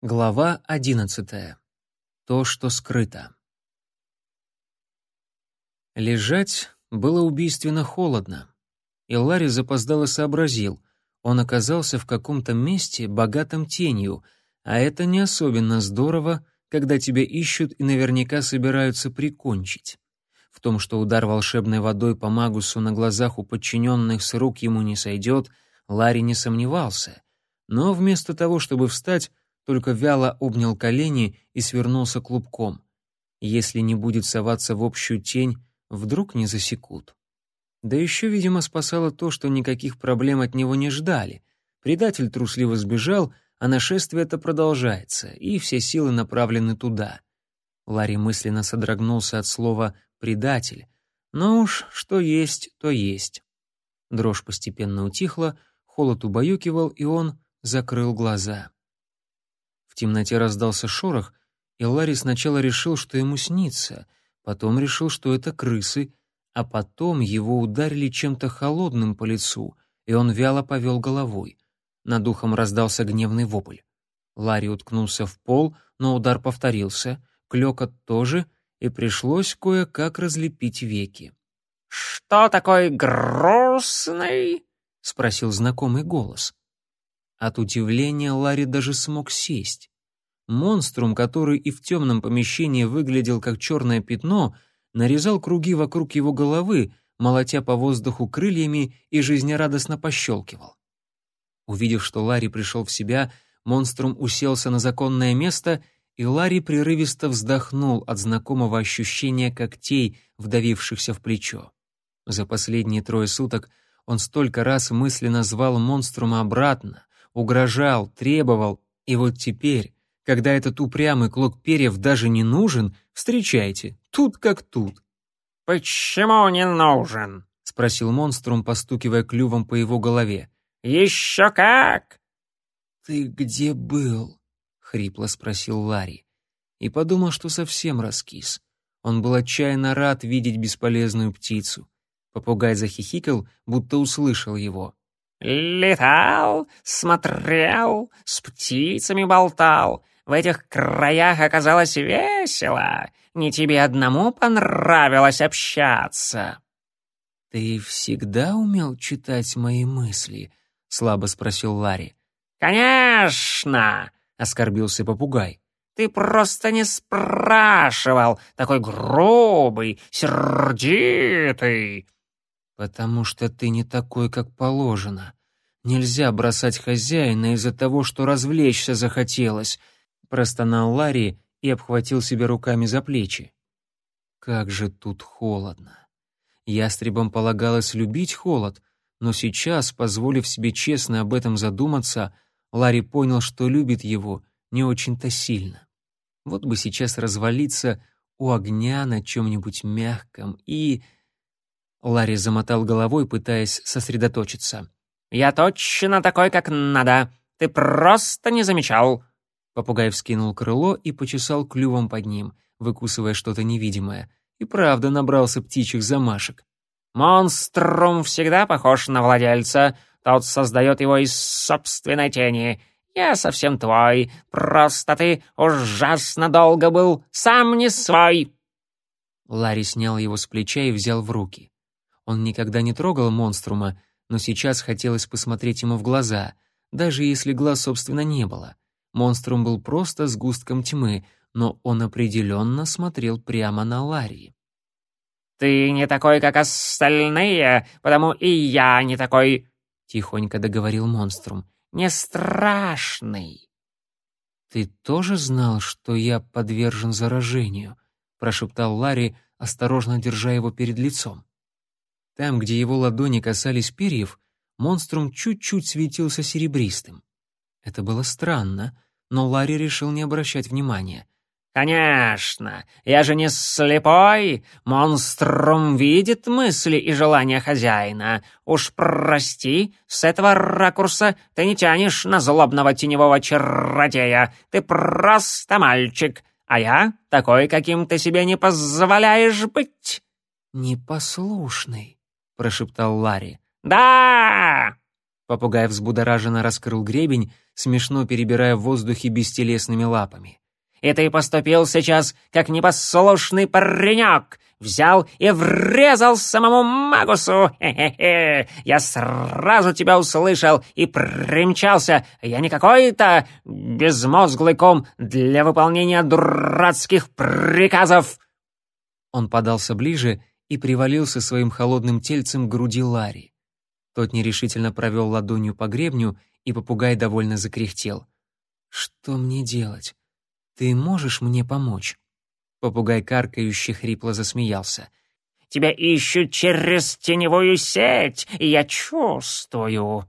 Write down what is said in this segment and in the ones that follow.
Глава одиннадцатая. То, что скрыто. Лежать было убийственно холодно, и Ларри запоздало сообразил, он оказался в каком-то месте, богатом тенью, а это не особенно здорово, когда тебя ищут и наверняка собираются прикончить. В том, что удар волшебной водой по Магусу на глазах у подчиненных с рук ему не сойдет, Ларри не сомневался, но вместо того, чтобы встать, только вяло обнял колени и свернулся клубком. Если не будет соваться в общую тень, вдруг не засекут. Да еще, видимо, спасало то, что никаких проблем от него не ждали. Предатель трусливо сбежал, а нашествие это продолжается, и все силы направлены туда. Ларри мысленно содрогнулся от слова «предатель», но уж что есть, то есть. Дрожь постепенно утихла, холод убаюкивал, и он закрыл глаза темноте раздался шорох, и Ларри сначала решил, что ему снится, потом решил, что это крысы, а потом его ударили чем-то холодным по лицу, и он вяло повел головой. Над ухом раздался гневный вопль. Ларри уткнулся в пол, но удар повторился, клёкот тоже, и пришлось кое-как разлепить веки. «Что такой грустный?» — спросил знакомый голос. От удивления Ларри даже смог сесть. Монструм, который и в темном помещении выглядел как черное пятно, нарезал круги вокруг его головы, молотя по воздуху крыльями и жизнерадостно пощелкивал. Увидев, что Ларри пришел в себя, монструм уселся на законное место, и Ларри прерывисто вздохнул от знакомого ощущения когтей, вдавившихся в плечо. За последние трое суток он столько раз мысленно звал монструма обратно, угрожал, требовал, и вот теперь, когда этот упрямый клок перьев даже не нужен, встречайте, тут как тут. «Почему не нужен?» — спросил монструм, постукивая клювом по его голове. «Еще как!» «Ты где был?» — хрипло спросил Ларри. И подумал, что совсем раскис. Он был отчаянно рад видеть бесполезную птицу. Попугай захихикал, будто услышал его. «Летал, смотрел, с птицами болтал, в этих краях оказалось весело. Не тебе одному понравилось общаться». «Ты всегда умел читать мои мысли?» — слабо спросил Ларри. «Конечно!» — оскорбился попугай. «Ты просто не спрашивал, такой грубый, сердитый!» «Потому что ты не такой, как положено. Нельзя бросать хозяина из-за того, что развлечься захотелось простонал Ларри и обхватил себя руками за плечи. Как же тут холодно. Ястребам полагалось любить холод, но сейчас, позволив себе честно об этом задуматься, Ларри понял, что любит его не очень-то сильно. Вот бы сейчас развалиться у огня на чем-нибудь мягком и... Ларри замотал головой, пытаясь сосредоточиться. «Я точно такой, как надо. Ты просто не замечал. Попугай вскинул крыло и почесал клювом под ним, выкусывая что-то невидимое. И правда набрался птичьих замашек. «Монструм всегда похож на владельца. Тот создает его из собственной тени. Я совсем твой. Просто ты ужасно долго был сам не свой». Ларри снял его с плеча и взял в руки. Он никогда не трогал монструма, но сейчас хотелось посмотреть ему в глаза, даже если глаз, собственно, не было. Монструм был просто сгустком тьмы, но он определенно смотрел прямо на Ларри. «Ты не такой, как остальные, потому и я не такой», — тихонько договорил монструм. «Не страшный». «Ты тоже знал, что я подвержен заражению?» — прошептал Ларри, осторожно держа его перед лицом. Там, где его ладони касались перьев, монструм чуть-чуть светился серебристым. Это было странно, но Ларри решил не обращать внимания. «Конечно! Я же не слепой! Монструм видит мысли и желания хозяина. Уж прости, с этого ракурса ты не тянешь на злобного теневого чародея. Ты просто мальчик, а я такой, каким ты себе не позволяешь быть!» «Непослушный», — прошептал Ларри. «Да!» Попугай взбудораженно раскрыл гребень, смешно перебирая в воздухе бестелесными лапами. «И ты поступил сейчас, как непослушный паренек! Взял и врезал самому Магусу! Хе-хе-хе! Я сразу тебя услышал и примчался! Я не какой-то безмозглый ком для выполнения дурацких приказов!» Он подался ближе и привалился своим холодным тельцем к груди Ларри. Тот нерешительно провел ладонью по гребню, и попугай довольно закряхтел. «Что мне делать? Ты можешь мне помочь?» Попугай каркающе хрипло засмеялся. «Тебя ищут через теневую сеть, и я чувствую.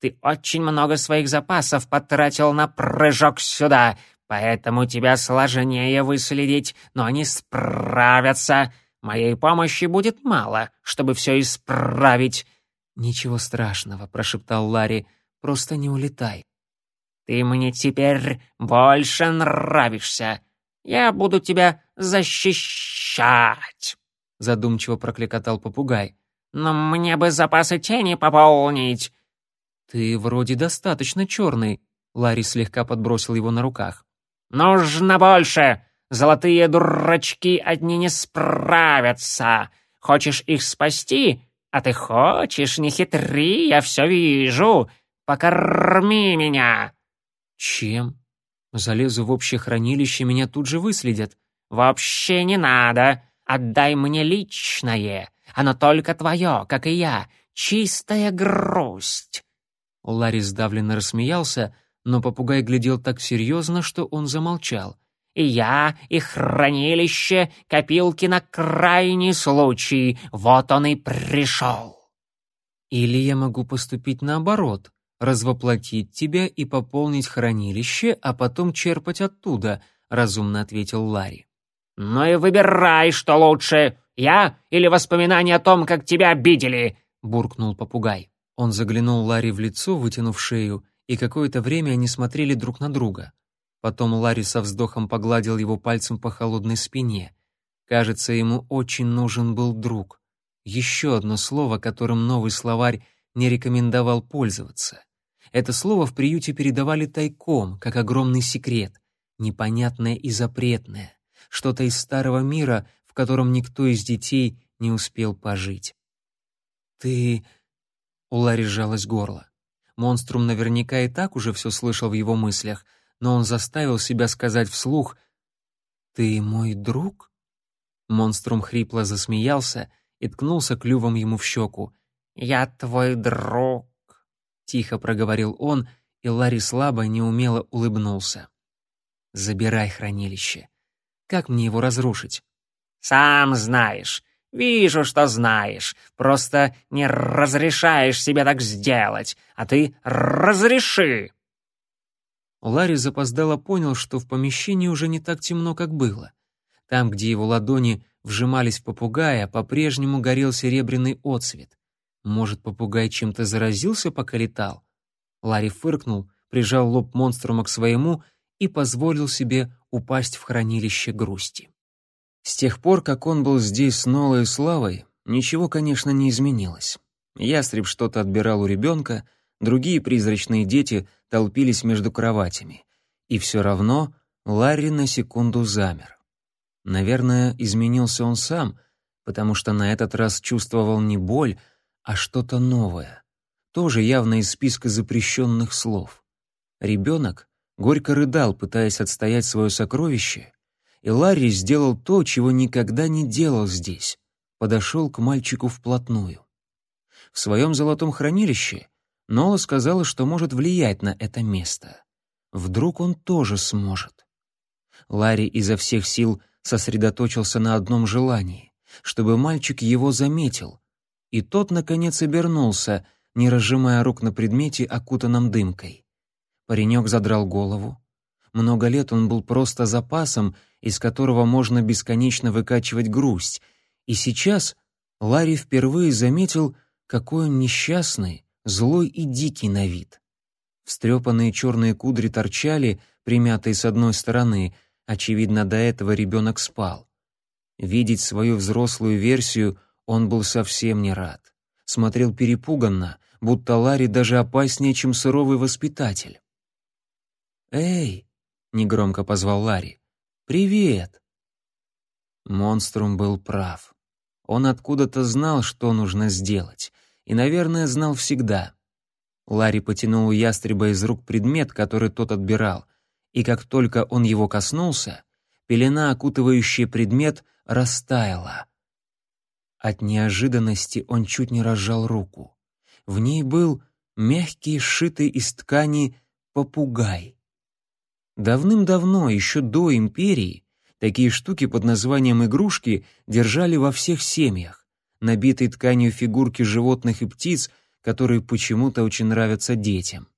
Ты очень много своих запасов потратил на прыжок сюда, поэтому тебя сложнее выследить, но они справятся. Моей помощи будет мало, чтобы все исправить. «Ничего страшного», — прошептал Ларри, — «просто не улетай». «Ты мне теперь больше нравишься. Я буду тебя защищать», — задумчиво прокликотал попугай. «Но мне бы запасы тени пополнить». «Ты вроде достаточно черный», — Ларри слегка подбросил его на руках. «Нужно больше! Золотые дурачки одни не справятся. Хочешь их спасти? «А ты хочешь, не хитри, я все вижу. Покорми меня!» «Чем? Залезу в общее хранилище, меня тут же выследят». «Вообще не надо. Отдай мне личное. Оно только твое, как и я. Чистая грусть». Ларри сдавленно рассмеялся, но попугай глядел так серьезно, что он замолчал. И я, и хранилище, копилки на крайний случай. Вот он и пришел. Или я могу поступить наоборот, развоплотить тебя и пополнить хранилище, а потом черпать оттуда, разумно ответил Ларри. Ну и выбирай, что лучше, я или воспоминания о том, как тебя обидели, буркнул попугай. Он заглянул Ларри в лицо, вытянув шею, и какое-то время они смотрели друг на друга. Потом Ларри со вздохом погладил его пальцем по холодной спине. Кажется, ему очень нужен был друг. Еще одно слово, которым новый словарь не рекомендовал пользоваться. Это слово в приюте передавали тайком, как огромный секрет, непонятное и запретное, что-то из старого мира, в котором никто из детей не успел пожить. «Ты...» — у Ларри сжалось горло. Монструм наверняка и так уже все слышал в его мыслях — но он заставил себя сказать вслух «Ты мой друг?» Монструм хрипло засмеялся и ткнулся клювом ему в щеку. «Я твой друг», — тихо проговорил он, и Ларри слабо, неумело улыбнулся. «Забирай хранилище. Как мне его разрушить?» «Сам знаешь. Вижу, что знаешь. Просто не разрешаешь себе так сделать. А ты разреши!» Ларри запоздало понял, что в помещении уже не так темно, как было. Там, где его ладони вжимались в попугая, по-прежнему горел серебряный отсвет. Может, попугай чем-то заразился, пока летал? Ларри фыркнул, прижал лоб монструма к своему и позволил себе упасть в хранилище грусти. С тех пор, как он был здесь с Нолой и Славой, ничего, конечно, не изменилось. Ястреб что-то отбирал у ребенка, другие призрачные дети — толпились между кроватями. И все равно Ларри на секунду замер. Наверное, изменился он сам, потому что на этот раз чувствовал не боль, а что-то новое. Тоже явно из списка запрещенных слов. Ребенок горько рыдал, пытаясь отстоять свое сокровище, и Ларри сделал то, чего никогда не делал здесь. Подошел к мальчику вплотную. В своем золотом хранилище Нола сказала, что может влиять на это место. Вдруг он тоже сможет. Ларри изо всех сил сосредоточился на одном желании, чтобы мальчик его заметил. И тот, наконец, обернулся, не разжимая рук на предмете, окутанном дымкой. Паренек задрал голову. Много лет он был просто запасом, из которого можно бесконечно выкачивать грусть. И сейчас Ларри впервые заметил, какой он несчастный, злой и дикий на вид. Встрепанные черные кудри торчали, примятые с одной стороны, очевидно, до этого ребенок спал. Видеть свою взрослую версию он был совсем не рад. Смотрел перепуганно, будто Ларри даже опаснее, чем суровый воспитатель. «Эй!» — негромко позвал Ларри. «Привет!» Монструм был прав. Он откуда-то знал, что нужно сделать, и, наверное, знал всегда. Ларри потянул у ястреба из рук предмет, который тот отбирал, и как только он его коснулся, пелена, окутывающая предмет, растаяла. От неожиданности он чуть не разжал руку. В ней был мягкий, сшитый из ткани попугай. Давным-давно, еще до империи, такие штуки под названием игрушки держали во всех семьях. Набитые тканью фигурки животных и птиц, которые почему-то очень нравятся детям.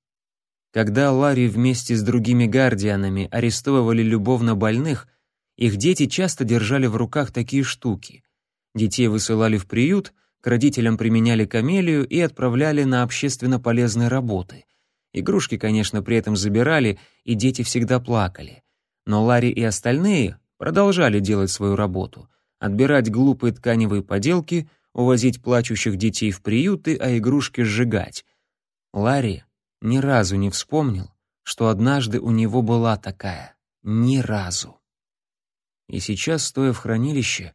Когда Ларри вместе с другими гардианами арестовывали любовно больных, их дети часто держали в руках такие штуки. Детей высылали в приют, к родителям применяли камелию и отправляли на общественно полезные работы. Игрушки, конечно, при этом забирали, и дети всегда плакали. Но Ларри и остальные продолжали делать свою работу — отбирать глупые тканевые поделки, увозить плачущих детей в приюты, а игрушки сжигать. Ларри ни разу не вспомнил, что однажды у него была такая. Ни разу. И сейчас, стоя в хранилище,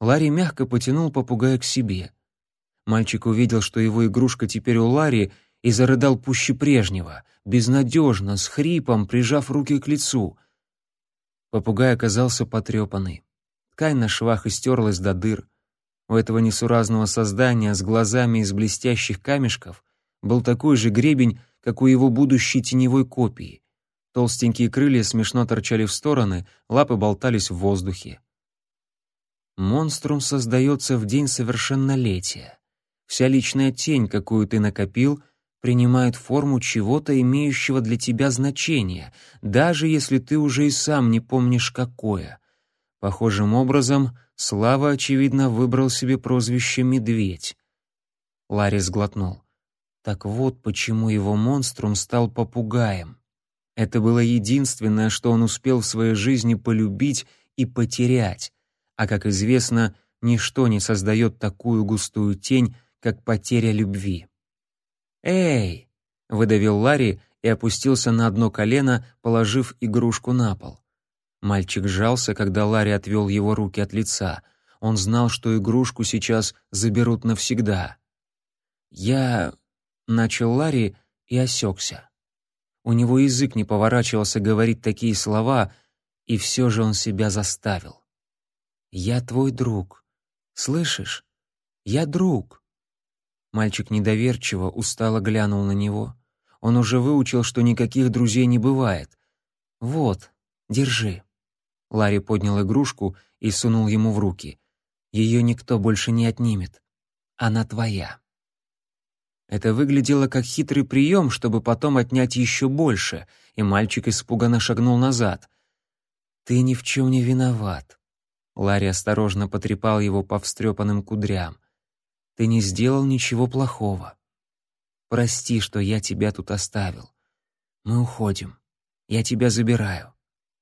Ларри мягко потянул попугая к себе. Мальчик увидел, что его игрушка теперь у Ларри, и зарыдал пуще прежнего, безнадежно, с хрипом, прижав руки к лицу. Попугай оказался потрепанный. Ткань на швах истерлась до дыр. У этого несуразного создания с глазами из блестящих камешков был такой же гребень, как у его будущей теневой копии. Толстенькие крылья смешно торчали в стороны, лапы болтались в воздухе. Монструм создается в день совершеннолетия. Вся личная тень, какую ты накопил, принимает форму чего-то, имеющего для тебя значение, даже если ты уже и сам не помнишь какое. Похожим образом, Слава, очевидно, выбрал себе прозвище «Медведь». Ларри сглотнул. Так вот почему его монструм стал попугаем. Это было единственное, что он успел в своей жизни полюбить и потерять. А как известно, ничто не создает такую густую тень, как потеря любви. «Эй!» — выдавил Ларри и опустился на одно колено, положив игрушку на пол. Мальчик сжался, когда Ларри отвел его руки от лица. Он знал, что игрушку сейчас заберут навсегда. «Я...» Начал Ларри и осекся. У него язык не поворачивался говорить такие слова, и все же он себя заставил. «Я твой друг. Слышишь? Я друг». Мальчик недоверчиво, устало глянул на него. Он уже выучил, что никаких друзей не бывает. «Вот, держи». Ларри поднял игрушку и сунул ему в руки. «Ее никто больше не отнимет. Она твоя». Это выглядело как хитрый прием, чтобы потом отнять еще больше, и мальчик испуганно шагнул назад. «Ты ни в чем не виноват». Ларри осторожно потрепал его по встрепанным кудрям. «Ты не сделал ничего плохого. Прости, что я тебя тут оставил. Мы уходим. Я тебя забираю.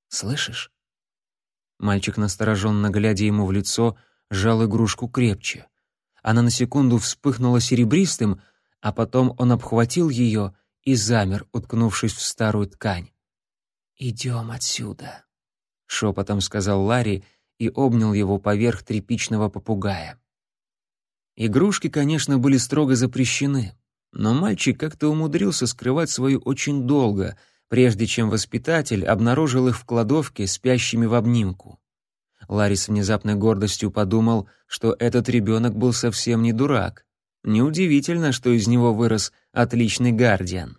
Слышишь?» Мальчик, настороженно глядя ему в лицо, сжал игрушку крепче. Она на секунду вспыхнула серебристым, а потом он обхватил ее и замер, уткнувшись в старую ткань. «Идем отсюда», — шепотом сказал Ларри и обнял его поверх тряпичного попугая. Игрушки, конечно, были строго запрещены, но мальчик как-то умудрился скрывать свою очень долго, прежде чем воспитатель обнаружил их в кладовке спящими в обнимку. Ларри с внезапной гордостью подумал, что этот ребенок был совсем не дурак. Неудивительно, что из него вырос отличный гардиан.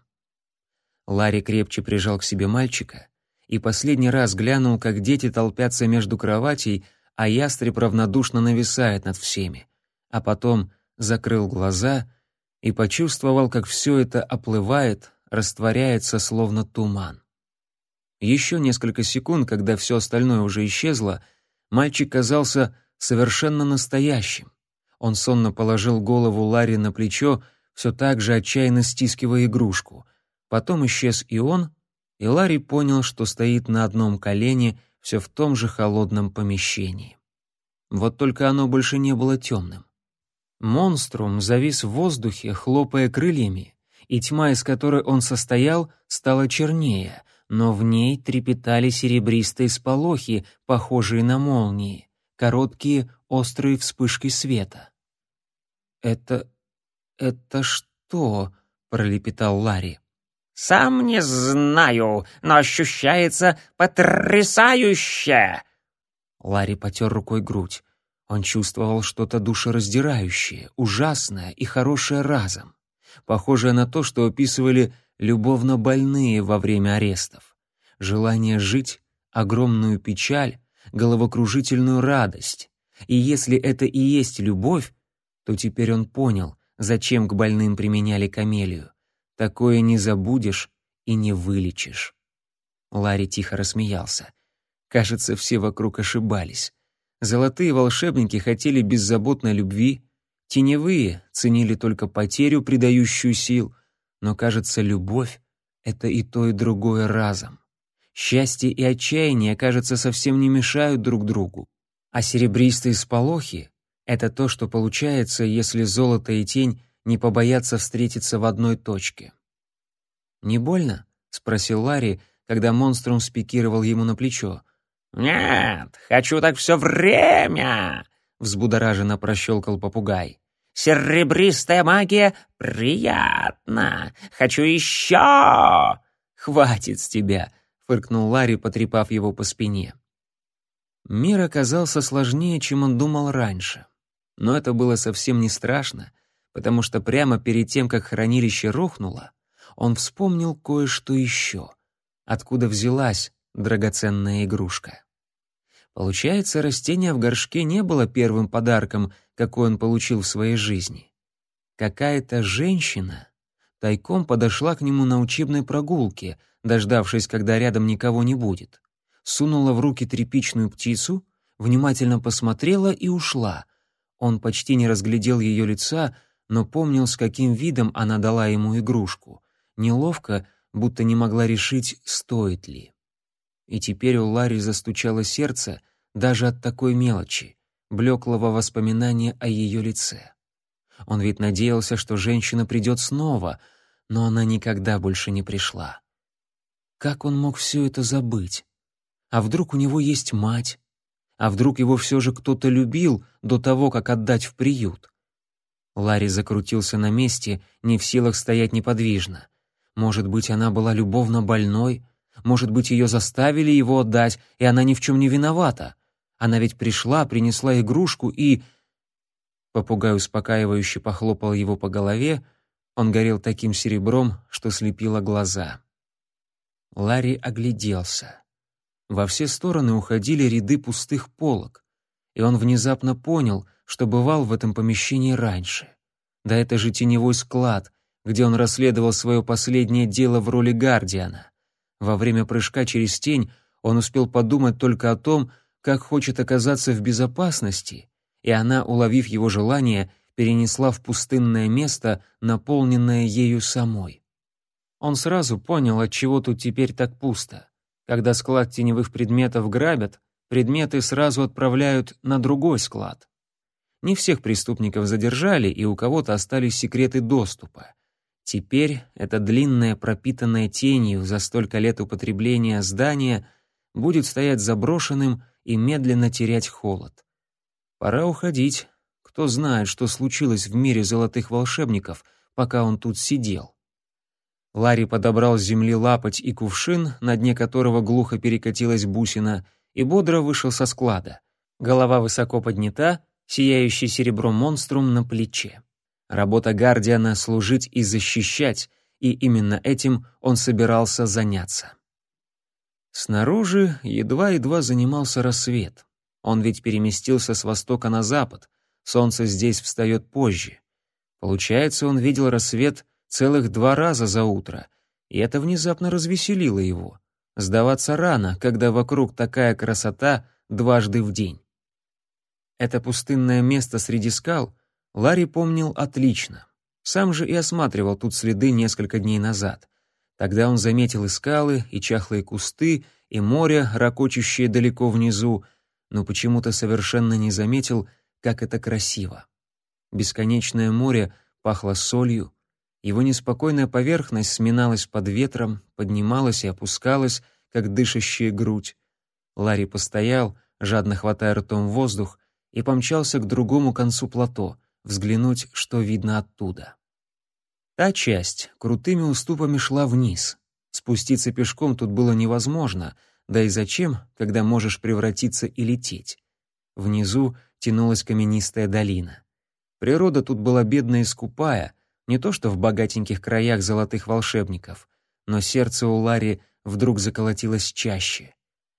Ларри крепче прижал к себе мальчика и последний раз глянул, как дети толпятся между кроватей, а ястреб равнодушно нависает над всеми. А потом закрыл глаза и почувствовал, как все это оплывает, растворяется, словно туман. Еще несколько секунд, когда все остальное уже исчезло, мальчик казался совершенно настоящим. Он сонно положил голову Ларри на плечо, все так же отчаянно стискивая игрушку. Потом исчез и он, и Ларри понял, что стоит на одном колене все в том же холодном помещении. Вот только оно больше не было темным. Монструм завис в воздухе, хлопая крыльями, и тьма, из которой он состоял, стала чернее, но в ней трепетали серебристые сполохи, похожие на молнии, короткие острые вспышки света. «Это... это что?» — пролепетал Ларри. «Сам не знаю, но ощущается потрясающе!» Ларри потер рукой грудь. Он чувствовал что-то душераздирающее, ужасное и хорошее разом, похожее на то, что описывали любовно больные во время арестов. Желание жить, огромную печаль, головокружительную радость. И если это и есть любовь, то теперь он понял, зачем к больным применяли камелию. Такое не забудешь и не вылечишь. Ларри тихо рассмеялся. Кажется, все вокруг ошибались. Золотые волшебники хотели беззаботной любви, теневые ценили только потерю, придающую сил, но, кажется, любовь — это и то, и другое разом. Счастье и отчаяние, кажется, совсем не мешают друг другу, а серебристые сполохи — это то, что получается, если золото и тень не побоятся встретиться в одной точке. «Не больно?» — спросил Ларри, когда монструм спикировал ему на плечо. «Нет, хочу так все время!» — взбудораженно прощелкал попугай. «Серебристая магия приятна! Хочу еще!» «Хватит с тебя!» — фыркнул Ларри, потрепав его по спине. Мир оказался сложнее, чем он думал раньше. Но это было совсем не страшно, потому что прямо перед тем, как хранилище рухнуло, он вспомнил кое-что еще. Откуда взялась драгоценная игрушка? Получается, растение в горшке не было первым подарком, какой он получил в своей жизни. Какая-то женщина тайком подошла к нему на учебной прогулке, дождавшись, когда рядом никого не будет. Сунула в руки тряпичную птицу, внимательно посмотрела и ушла. Он почти не разглядел ее лица, но помнил, с каким видом она дала ему игрушку. Неловко, будто не могла решить, стоит ли. И теперь у Ларри застучало сердце даже от такой мелочи, блеклого воспоминания о ее лице. Он ведь надеялся, что женщина придет снова, но она никогда больше не пришла. Как он мог все это забыть? А вдруг у него есть мать? А вдруг его все же кто-то любил до того, как отдать в приют? Ларри закрутился на месте, не в силах стоять неподвижно. Может быть, она была любовно больной, может быть, ее заставили его отдать, и она ни в чем не виновата. Она ведь пришла, принесла игрушку и... Попугай успокаивающе похлопал его по голове, он горел таким серебром, что слепило глаза. Ларри огляделся. Во все стороны уходили ряды пустых полок, и он внезапно понял, что бывал в этом помещении раньше. Да это же теневой склад, где он расследовал свое последнее дело в роли Гардиана. Во время прыжка через тень он успел подумать только о том, как хочет оказаться в безопасности, и она, уловив его желание, перенесла в пустынное место, наполненное ею самой. Он сразу понял, от чего тут теперь так пусто. Когда склад теневых предметов грабят, предметы сразу отправляют на другой склад. Не всех преступников задержали, и у кого-то остались секреты доступа. Теперь это длинное, пропитанное тенью за столько лет употребления здание будет стоять заброшенным и медленно терять холод. Пора уходить. Кто знает, что случилось в мире золотых волшебников, пока он тут сидел. Ларри подобрал с земли лапоть и кувшин, на дне которого глухо перекатилась бусина, и бодро вышел со склада. Голова высоко поднята, сияющий серебром монструм на плече. Работа Гардиана — служить и защищать, и именно этим он собирался заняться. Снаружи едва-едва занимался рассвет. Он ведь переместился с востока на запад, солнце здесь встает позже. Получается, он видел рассвет целых два раза за утро, и это внезапно развеселило его. Сдаваться рано, когда вокруг такая красота дважды в день. Это пустынное место среди скал Ларри помнил отлично. Сам же и осматривал тут следы несколько дней назад. Тогда он заметил и скалы, и чахлые кусты, и море, ракочущее далеко внизу, но почему-то совершенно не заметил, как это красиво. Бесконечное море пахло солью, его неспокойная поверхность сминалась под ветром, поднималась и опускалась, как дышащая грудь. Ларри постоял, жадно хватая ртом воздух, и помчался к другому концу плато, взглянуть, что видно оттуда. Та часть крутыми уступами шла вниз. Спуститься пешком тут было невозможно, да и зачем, когда можешь превратиться и лететь? Внизу тянулась каменистая долина. Природа тут была бедная и скупая, не то что в богатеньких краях золотых волшебников, но сердце у Ларри вдруг заколотилось чаще.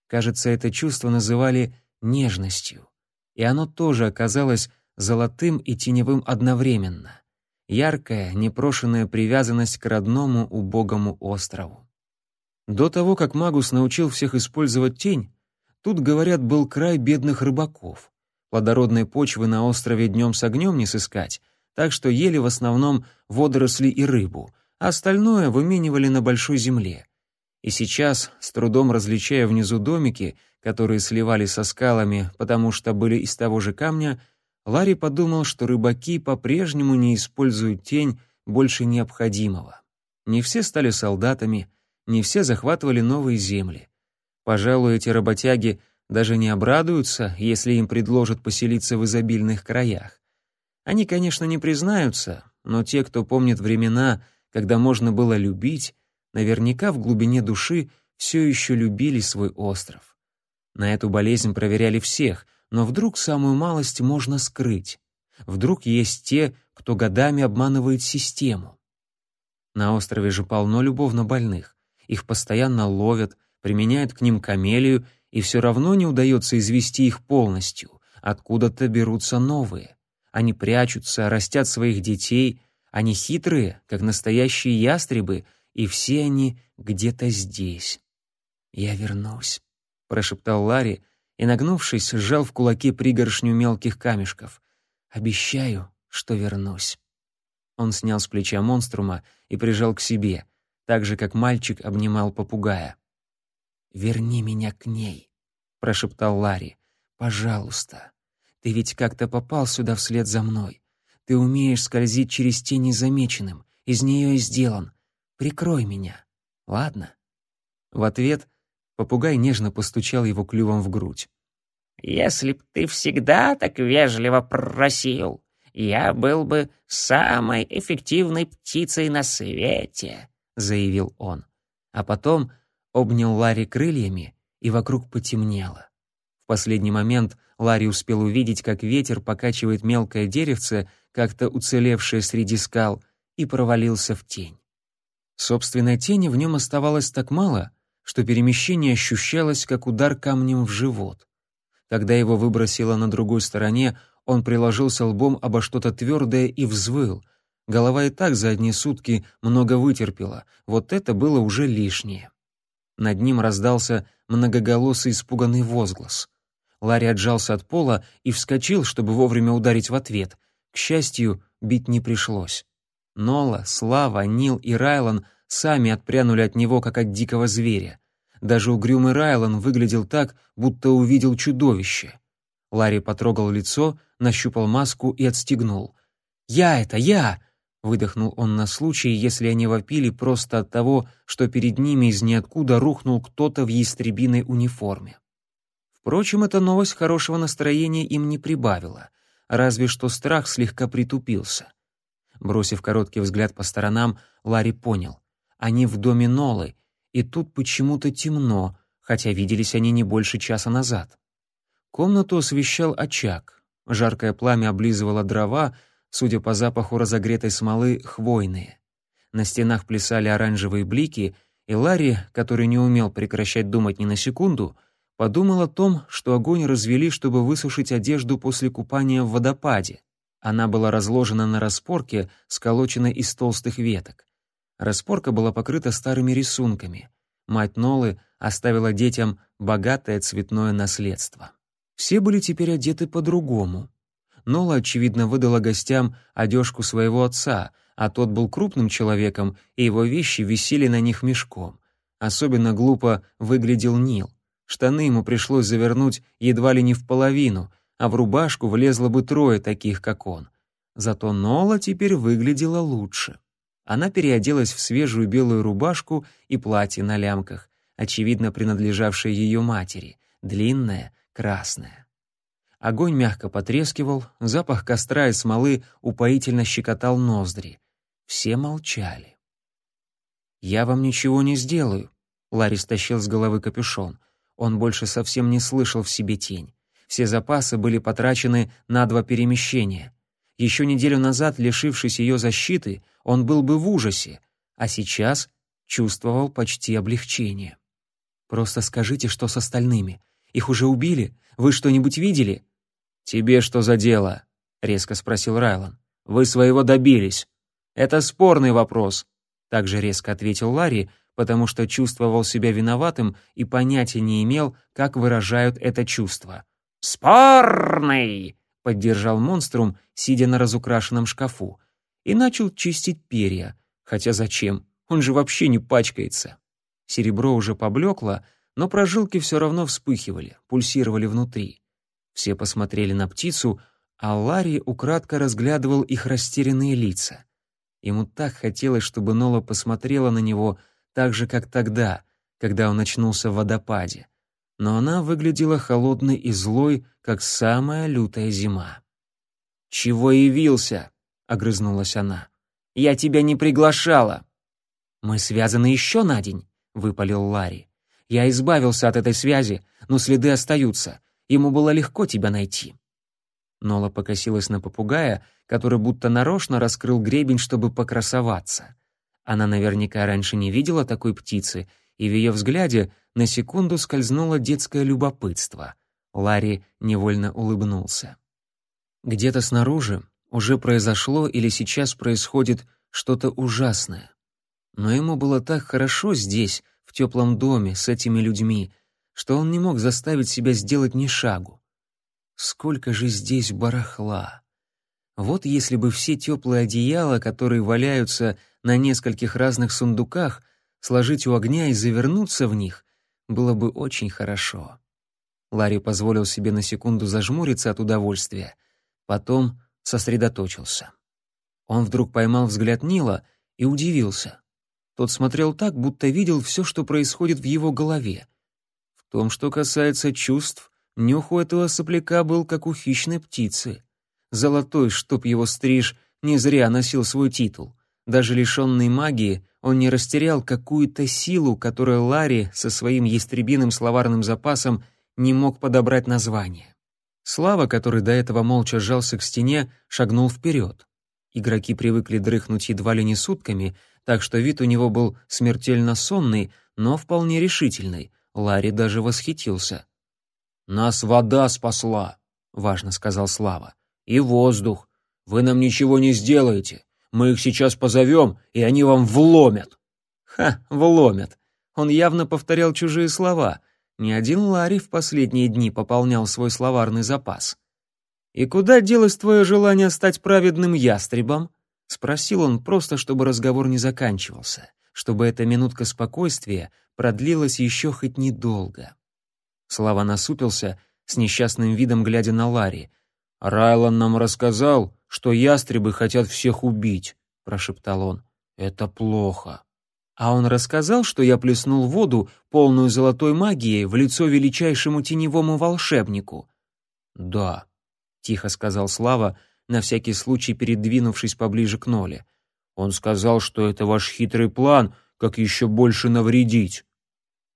Кажется, это чувство называли нежностью, и оно тоже оказалось золотым и теневым одновременно. Яркая, непрошенная привязанность к родному убогому острову. До того, как Магус научил всех использовать тень, тут, говорят, был край бедных рыбаков. Плодородной почвы на острове днем с огнем не сыскать, так что ели в основном водоросли и рыбу, а остальное выменивали на большой земле. И сейчас, с трудом различая внизу домики, которые сливали со скалами, потому что были из того же камня, Ларри подумал, что рыбаки по-прежнему не используют тень больше необходимого. Не все стали солдатами, не все захватывали новые земли. Пожалуй, эти работяги даже не обрадуются, если им предложат поселиться в изобильных краях. Они, конечно, не признаются, но те, кто помнит времена, когда можно было любить, наверняка в глубине души все еще любили свой остров. На эту болезнь проверяли всех, но вдруг самую малость можно скрыть. Вдруг есть те, кто годами обманывает систему. На острове же полно любовно больных. Их постоянно ловят, применяют к ним камелию, и все равно не удается извести их полностью. Откуда-то берутся новые. Они прячутся, растят своих детей. Они хитрые, как настоящие ястребы, и все они где-то здесь. «Я вернусь», — прошептал Ларри и, нагнувшись, сжал в кулаке пригоршню мелких камешков. «Обещаю, что вернусь». Он снял с плеча монструма и прижал к себе, так же, как мальчик обнимал попугая. «Верни меня к ней», — прошептал Ларри. «Пожалуйста». Ты ведь как-то попал сюда вслед за мной. Ты умеешь скользить через тень незамеченным. Из нее и сделан. Прикрой меня. Ладно?» В ответ попугай нежно постучал его клювом в грудь. «Если б ты всегда так вежливо просил, я был бы самой эффективной птицей на свете», — заявил он. А потом обнял Ларри крыльями, и вокруг потемнело. В последний момент Ларри успел увидеть, как ветер покачивает мелкое деревце, как-то уцелевшее среди скал, и провалился в тень. Собственной тени в нем оставалось так мало, что перемещение ощущалось, как удар камнем в живот. Когда его выбросило на другой стороне, он приложился лбом обо что-то твердое и взвыл. Голова и так за одни сутки много вытерпела, вот это было уже лишнее. Над ним раздался многоголосый испуганный возглас. Ларри отжался от пола и вскочил, чтобы вовремя ударить в ответ. К счастью, бить не пришлось. Нола, Слава, Нил и Райлан сами отпрянули от него, как от дикого зверя. Даже угрюмый Райлан выглядел так, будто увидел чудовище. Ларри потрогал лицо, нащупал маску и отстегнул. «Я это, я!» — выдохнул он на случай, если они вопили просто от того, что перед ними из ниоткуда рухнул кто-то в ястребиной униформе. Впрочем, эта новость хорошего настроения им не прибавила, разве что страх слегка притупился. Бросив короткий взгляд по сторонам, Ларри понял. Они в доме Нолы, и тут почему-то темно, хотя виделись они не больше часа назад. Комнату освещал очаг. Жаркое пламя облизывало дрова, судя по запаху разогретой смолы, хвойные. На стенах плясали оранжевые блики, и Ларри, который не умел прекращать думать ни на секунду, Подумал о том, что огонь развели, чтобы высушить одежду после купания в водопаде. Она была разложена на распорке, сколоченной из толстых веток. Распорка была покрыта старыми рисунками. Мать Нолы оставила детям богатое цветное наследство. Все были теперь одеты по-другому. Нола, очевидно, выдала гостям одежку своего отца, а тот был крупным человеком, и его вещи висели на них мешком. Особенно глупо выглядел Нил. Штаны ему пришлось завернуть едва ли не в половину, а в рубашку влезло бы трое таких, как он. Зато Нола теперь выглядела лучше. Она переоделась в свежую белую рубашку и платье на лямках, очевидно принадлежавшее ее матери, длинное, красное. Огонь мягко потрескивал, запах костра и смолы упоительно щекотал ноздри. Все молчали. «Я вам ничего не сделаю», — Ларри стащил с головы капюшон. Он больше совсем не слышал в себе тень. Все запасы были потрачены на два перемещения. Еще неделю назад, лишившись ее защиты, он был бы в ужасе, а сейчас чувствовал почти облегчение. «Просто скажите, что с остальными. Их уже убили? Вы что-нибудь видели?» «Тебе что за дело?» — резко спросил Райлан. «Вы своего добились. Это спорный вопрос», — также резко ответил Ларри, потому что чувствовал себя виноватым и понятия не имел, как выражают это чувство. «Спорный!» — поддержал монструм, сидя на разукрашенном шкафу, и начал чистить перья. Хотя зачем? Он же вообще не пачкается. Серебро уже поблекло, но прожилки все равно вспыхивали, пульсировали внутри. Все посмотрели на птицу, а Ларри украдко разглядывал их растерянные лица. Ему так хотелось, чтобы Нола посмотрела на него так же, как тогда, когда он очнулся в водопаде. Но она выглядела холодной и злой, как самая лютая зима. «Чего явился?» — огрызнулась она. «Я тебя не приглашала!» «Мы связаны еще на день», — выпалил Ларри. «Я избавился от этой связи, но следы остаются. Ему было легко тебя найти». Нола покосилась на попугая, который будто нарочно раскрыл гребень, чтобы покрасоваться. Она наверняка раньше не видела такой птицы, и в ее взгляде на секунду скользнуло детское любопытство. Ларри невольно улыбнулся. Где-то снаружи уже произошло или сейчас происходит что-то ужасное. Но ему было так хорошо здесь, в теплом доме, с этими людьми, что он не мог заставить себя сделать ни шагу. Сколько же здесь барахла! Вот если бы все теплые одеяла, которые валяются на нескольких разных сундуках, сложить у огня и завернуться в них, было бы очень хорошо. Ларри позволил себе на секунду зажмуриться от удовольствия, потом сосредоточился. Он вдруг поймал взгляд Нила и удивился. Тот смотрел так, будто видел все, что происходит в его голове. В том, что касается чувств, нюх у этого сопляка был как у хищной птицы. Золотой, чтоб его стриж, не зря носил свой титул. Даже лишенный магии, он не растерял какую-то силу, которую Ларри со своим ястребиным словарным запасом не мог подобрать название. Слава, который до этого молча сжался к стене, шагнул вперед. Игроки привыкли дрыхнуть едва ли не сутками, так что вид у него был смертельно сонный, но вполне решительный. Ларри даже восхитился. «Нас вода спасла», — важно сказал Слава. «И воздух. Вы нам ничего не сделаете. Мы их сейчас позовем, и они вам вломят». «Ха, вломят». Он явно повторял чужие слова — ни один Ларри в последние дни пополнял свой словарный запас. «И куда делось твое желание стать праведным ястребом?» — спросил он просто, чтобы разговор не заканчивался, чтобы эта минутка спокойствия продлилась еще хоть недолго. Слава насупился, с несчастным видом глядя на Ларри. «Райлан нам рассказал, что ястребы хотят всех убить», — прошептал он. «Это плохо». А он рассказал, что я плеснул воду, полную золотой магией, в лицо величайшему теневому волшебнику. «Да», — тихо сказал Слава, на всякий случай передвинувшись поближе к Ноле. «Он сказал, что это ваш хитрый план, как еще больше навредить».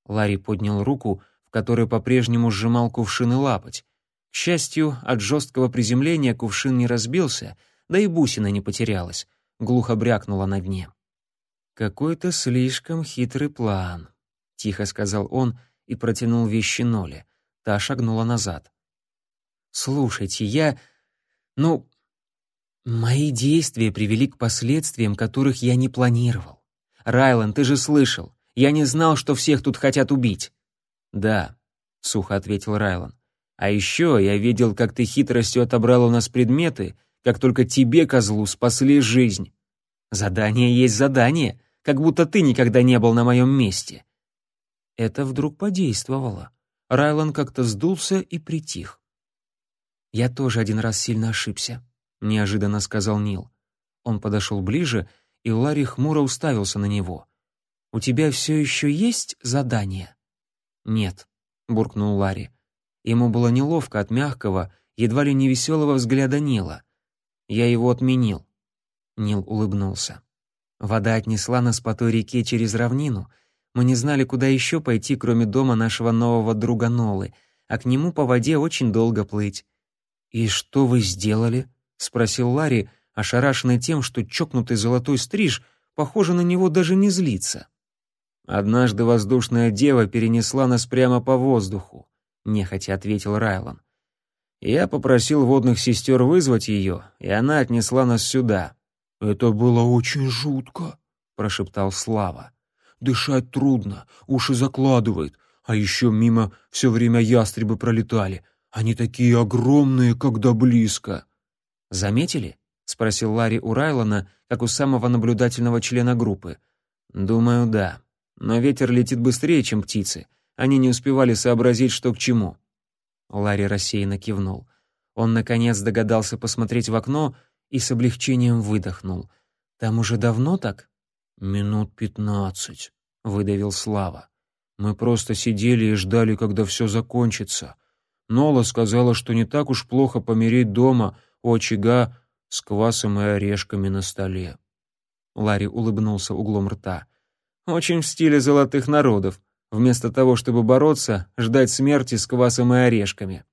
Ларри поднял руку, в которой по-прежнему сжимал кувшин и лапоть. К счастью, от жесткого приземления кувшин не разбился, да и бусина не потерялась, глухо брякнула на дне. «Какой-то слишком хитрый план», — тихо сказал он и протянул вещи Ноле. Та шагнула назад. «Слушайте, я... Ну, мои действия привели к последствиям, которых я не планировал. Райлан, ты же слышал. Я не знал, что всех тут хотят убить». «Да», — сухо ответил Райлан. «А еще я видел, как ты хитростью отобрал у нас предметы, как только тебе, козлу, спасли жизнь». «Задание есть задание», как будто ты никогда не был на моем месте». Это вдруг подействовало. Райлан как-то сдулся и притих. «Я тоже один раз сильно ошибся», — неожиданно сказал Нил. Он подошел ближе, и Ларри хмуро уставился на него. «У тебя все еще есть задание?» «Нет», — буркнул Ларри. Ему было неловко от мягкого, едва ли не веселого взгляда Нила. «Я его отменил». Нил улыбнулся. Вода отнесла нас по той реке через равнину. Мы не знали, куда еще пойти, кроме дома нашего нового друга Нолы, а к нему по воде очень долго плыть. «И что вы сделали?» — спросил Ларри, ошарашенный тем, что чокнутый золотой стриж, похоже, на него даже не злится. «Однажды воздушная дева перенесла нас прямо по воздуху», — нехотя ответил Райлан. «Я попросил водных сестер вызвать ее, и она отнесла нас сюда». «Это было очень жутко», — прошептал Слава. «Дышать трудно, уши закладывает, а еще мимо все время ястребы пролетали. Они такие огромные, когда близко». «Заметили?» — спросил Ларри у Райлана, как у самого наблюдательного члена группы. «Думаю, да. Но ветер летит быстрее, чем птицы. Они не успевали сообразить, что к чему». Ларри рассеянно кивнул. Он, наконец, догадался посмотреть в окно и с облегчением выдохнул. «Там уже давно так?» «Минут пятнадцать», — выдавил Слава. «Мы просто сидели и ждали, когда все закончится. Нола сказала, что не так уж плохо помереть дома у очага с квасом и орешками на столе». Ларри улыбнулся углом рта. «Очень в стиле золотых народов. Вместо того, чтобы бороться, ждать смерти с квасом и орешками».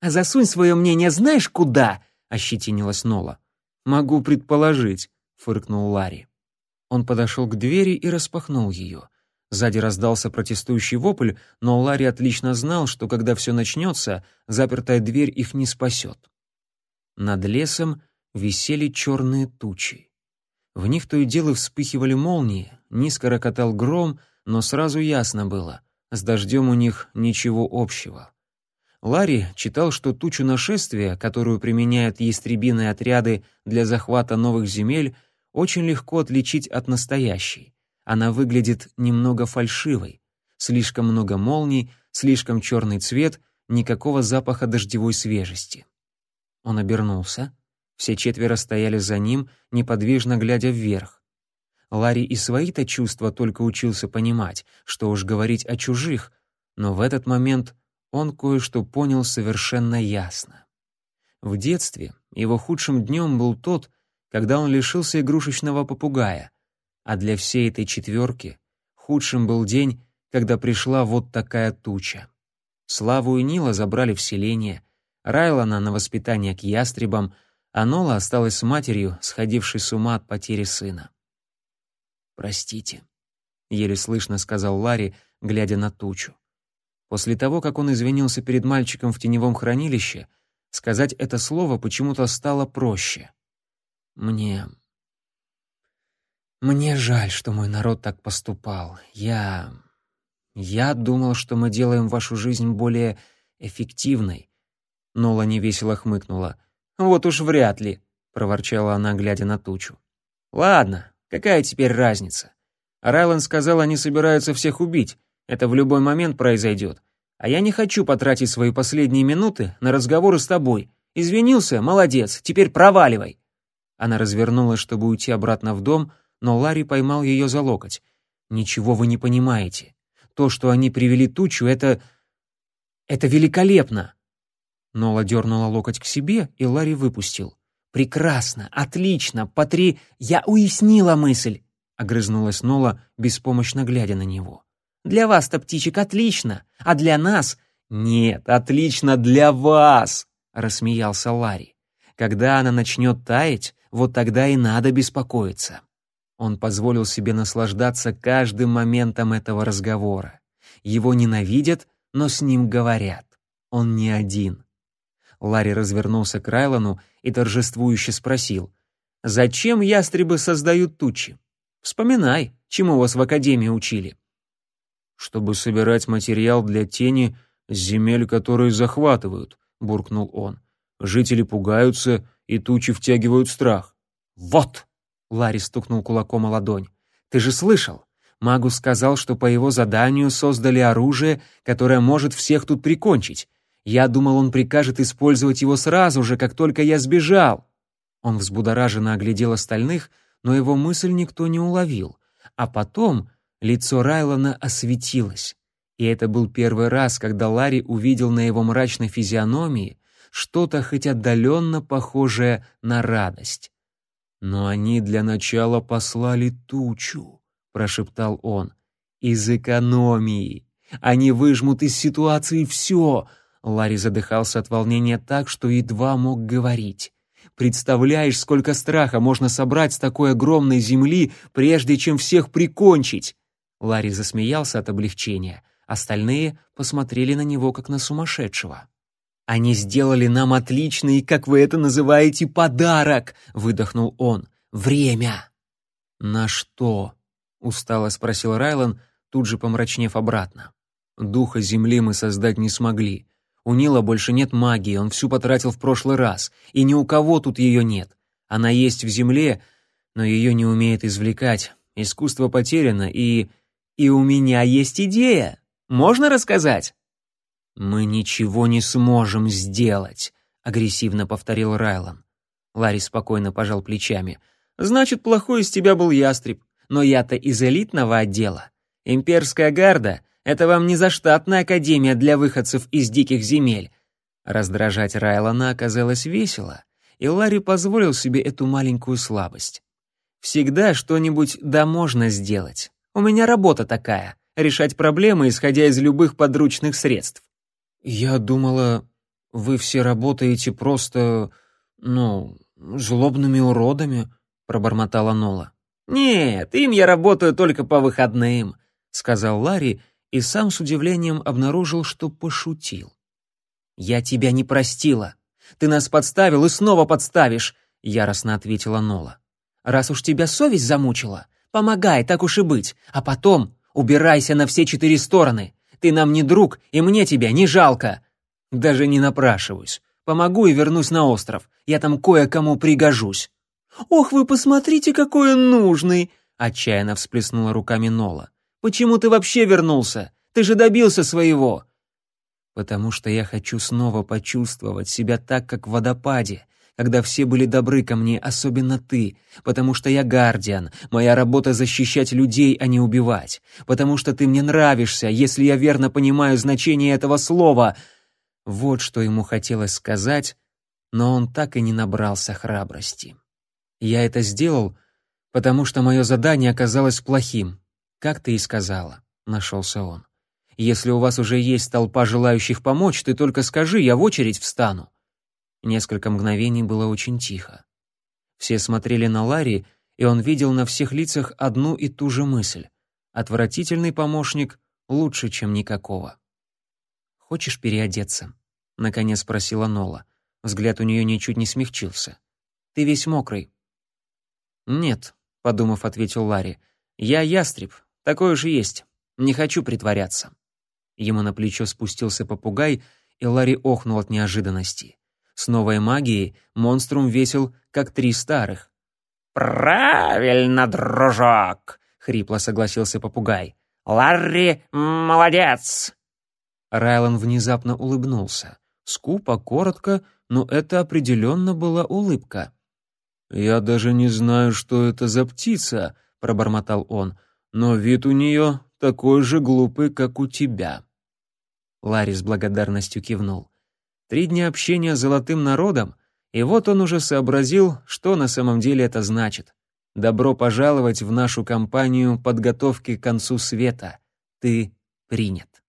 «А засунь свое мнение знаешь куда?» — ощетинилась Нола. «Могу предположить», — фыркнул Ларри. Он подошел к двери и распахнул ее. Сзади раздался протестующий вопль, но Ларри отлично знал, что когда все начнется, запертая дверь их не спасет. Над лесом висели черные тучи. В них то и дело вспыхивали молнии, низко рокотал гром, но сразу ясно было — с дождем у них ничего общего. Ларри читал, что тучу нашествия, которую применяют ястребиные отряды для захвата новых земель, очень легко отличить от настоящей. Она выглядит немного фальшивой. Слишком много молний, слишком черный цвет, никакого запаха дождевой свежести. Он обернулся. Все четверо стояли за ним, неподвижно глядя вверх. Ларри и свои-то чувства только учился понимать, что уж говорить о чужих, но в этот момент он кое-что понял совершенно ясно. В детстве его худшим днем был тот, когда он лишился игрушечного попугая, а для всей этой четверки худшим был день, когда пришла вот такая туча. Славу и Нила забрали в селение, Райлана на воспитание к ястребам, а Нола осталась с матерью, сходившей с ума от потери сына. «Простите», — еле слышно сказал Ларри, глядя на тучу. После того, как он извинился перед мальчиком в теневом хранилище, сказать это слово почему-то стало проще. «Мне... мне жаль, что мой народ так поступал. Я... я думал, что мы делаем вашу жизнь более эффективной». Нола невесело хмыкнула. «Вот уж вряд ли», — проворчала она, глядя на тучу. «Ладно, какая теперь разница? Райлан сказал, они собираются всех убить. Это в любой момент произойдет. А я не хочу потратить свои последние минуты на разговоры с тобой. Извинился? Молодец. Теперь проваливай. Она развернулась, чтобы уйти обратно в дом, но Ларри поймал ее за локоть. Ничего вы не понимаете. То, что они привели тучу, это... это великолепно. Нола дернула локоть к себе, и Ларри выпустил. «Прекрасно, отлично, потри...» «Я уяснила мысль!» — огрызнулась Нола, беспомощно глядя на него. Для вас-то, птичек, отлично, а для нас... Нет, отлично для вас, рассмеялся Ларри. Когда она начнет таять, вот тогда и надо беспокоиться. Он позволил себе наслаждаться каждым моментом этого разговора. Его ненавидят, но с ним говорят. Он не один. Ларри развернулся к Райлану и торжествующе спросил, «Зачем ястребы создают тучи? Вспоминай, чему вас в Академии учили чтобы собирать материал для тени с земель, которые захватывают», — буркнул он. «Жители пугаются, и тучи втягивают страх». «Вот!» — Ларри стукнул кулаком о ладонь. «Ты же слышал? Магус сказал, что по его заданию создали оружие, которое может всех тут прикончить. Я думал, он прикажет использовать его сразу же, как только я сбежал». Он взбудораженно оглядел остальных, но его мысль никто не уловил. А потом лицо Райлона осветилось. И это был первый раз, когда Ларри увидел на его мрачной физиономии что-то хоть отдаленно похожее на радость. «Но они для начала послали тучу», — прошептал он. «Из экономии. Они выжмут из ситуации все». Ларри задыхался от волнения так, что едва мог говорить. «Представляешь, сколько страха можно собрать с такой огромной земли, прежде чем всех прикончить?» Ларри засмеялся от облегчения. Остальные посмотрели на него, как на сумасшедшего. «Они сделали нам отличный, как вы это называете, подарок!» — выдохнул он. «Время!» «На что?» — устало спросил Райлан, тут же помрачнев обратно. «Духа земли мы создать не смогли. У Нила больше нет магии, он всю потратил в прошлый раз, и ни у кого тут ее нет. Она есть в земле, но ее не умеет извлекать. Искусство потеряно, и... И у меня есть идея!» Можно рассказать?» «Мы ничего не сможем сделать», — агрессивно повторил Райлан. Ларри спокойно пожал плечами. «Значит, плохой из тебя был ястреб. Но я-то из элитного отдела. Имперская гарда — это вам не заштатная академия для выходцев из диких земель». Раздражать Райлана оказалось весело, и Ларри позволил себе эту маленькую слабость. «Всегда что-нибудь да можно сделать. У меня работа такая решать проблемы, исходя из любых подручных средств. «Я думала, вы все работаете просто, ну, злобными уродами», — пробормотала Нола. «Нет, им я работаю только по выходным», — сказал Ларри и сам с удивлением обнаружил, что пошутил. «Я тебя не простила. Ты нас подставил и снова подставишь», — яростно ответила Нола. «Раз уж тебя совесть замучила, помогай, так уж и быть, а потом Убирайся на все четыре стороны. Ты нам не друг, и мне тебя не жалко. Даже не напрашиваюсь. Помогу и вернусь на остров. Я там кое-кому пригожусь. Ох, вы посмотрите, какой он нужный, отчаянно всплеснула руками Нола. Почему ты вообще вернулся? Ты же добился своего. Потому что я хочу снова почувствовать себя так, как в водопаде, когда все были добры ко мне, особенно ты, потому что я гардиан, моя работа защищать людей, а не убивать, потому что ты мне нравишься, если я верно понимаю значение этого слова». Вот что ему хотелось сказать, но он так и не набрался храбрости. Я это сделал, потому что мое задание оказалось плохим, как ты и сказала, нашелся он. Если у вас уже есть толпа желающих помочь, ты только скажи, я в очередь встану. Несколько мгновений было очень тихо. Все смотрели на Ларри, и он видел на всех лицах одну и ту же мысль. Отвратительный помощник лучше, чем никакого. «Хочешь переодеться?» — наконец спросила Нола. Взгляд у нее ничуть не смягчился. «Ты весь мокрый». «Нет», — подумав, ответил Ларри. «Я ястреб, такой уж есть. Не хочу притворяться». Ему на плечо спустился попугай, и Ларри охнул от неожиданности. С новой магией монструм весил, как три старых. «Правильно, дружок!» — хрипло согласился попугай. «Ларри молодец!» Райлан внезапно улыбнулся. Скупо, коротко, но это определенно была улыбка. «Я даже не знаю, что это за птица», — пробормотал он, «но вид у нее такой же глупый, как у тебя». Ларри с благодарностью кивнул. Три дня общения с золотым народом, и вот он уже сообразил, что на самом деле это значит. Добро пожаловать в нашу компанию подготовки к концу света. Ты принят.